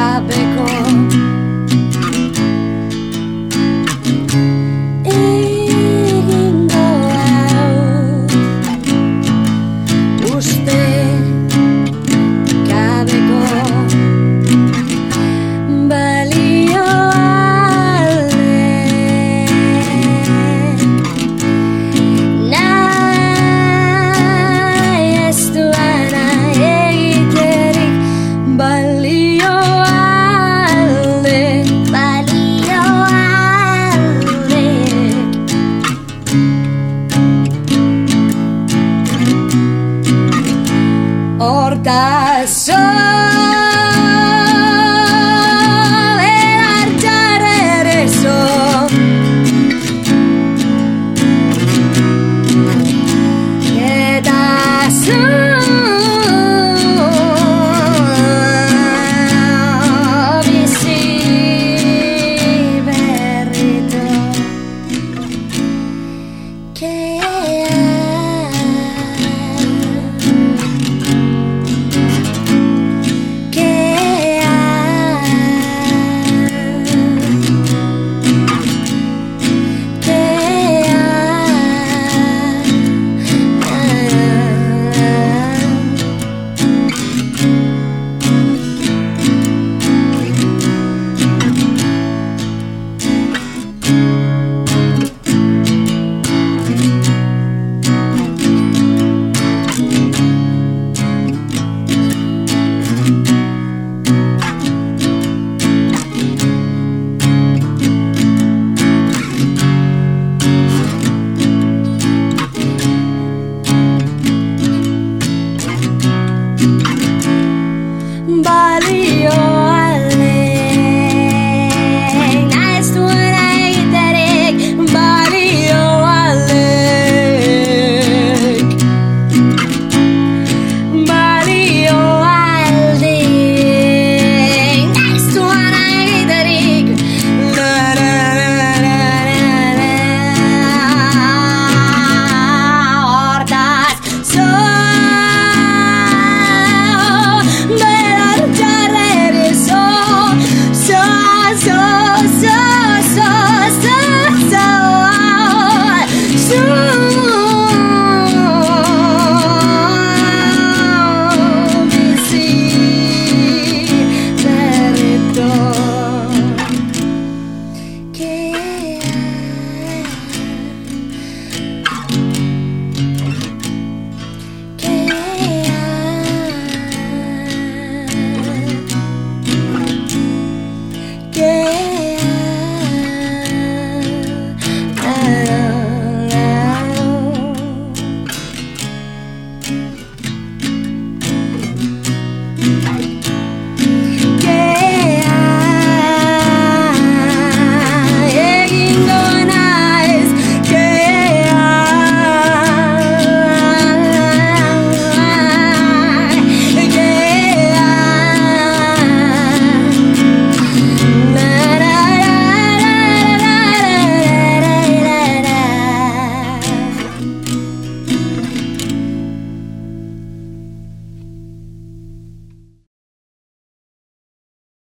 gabeko Hortaz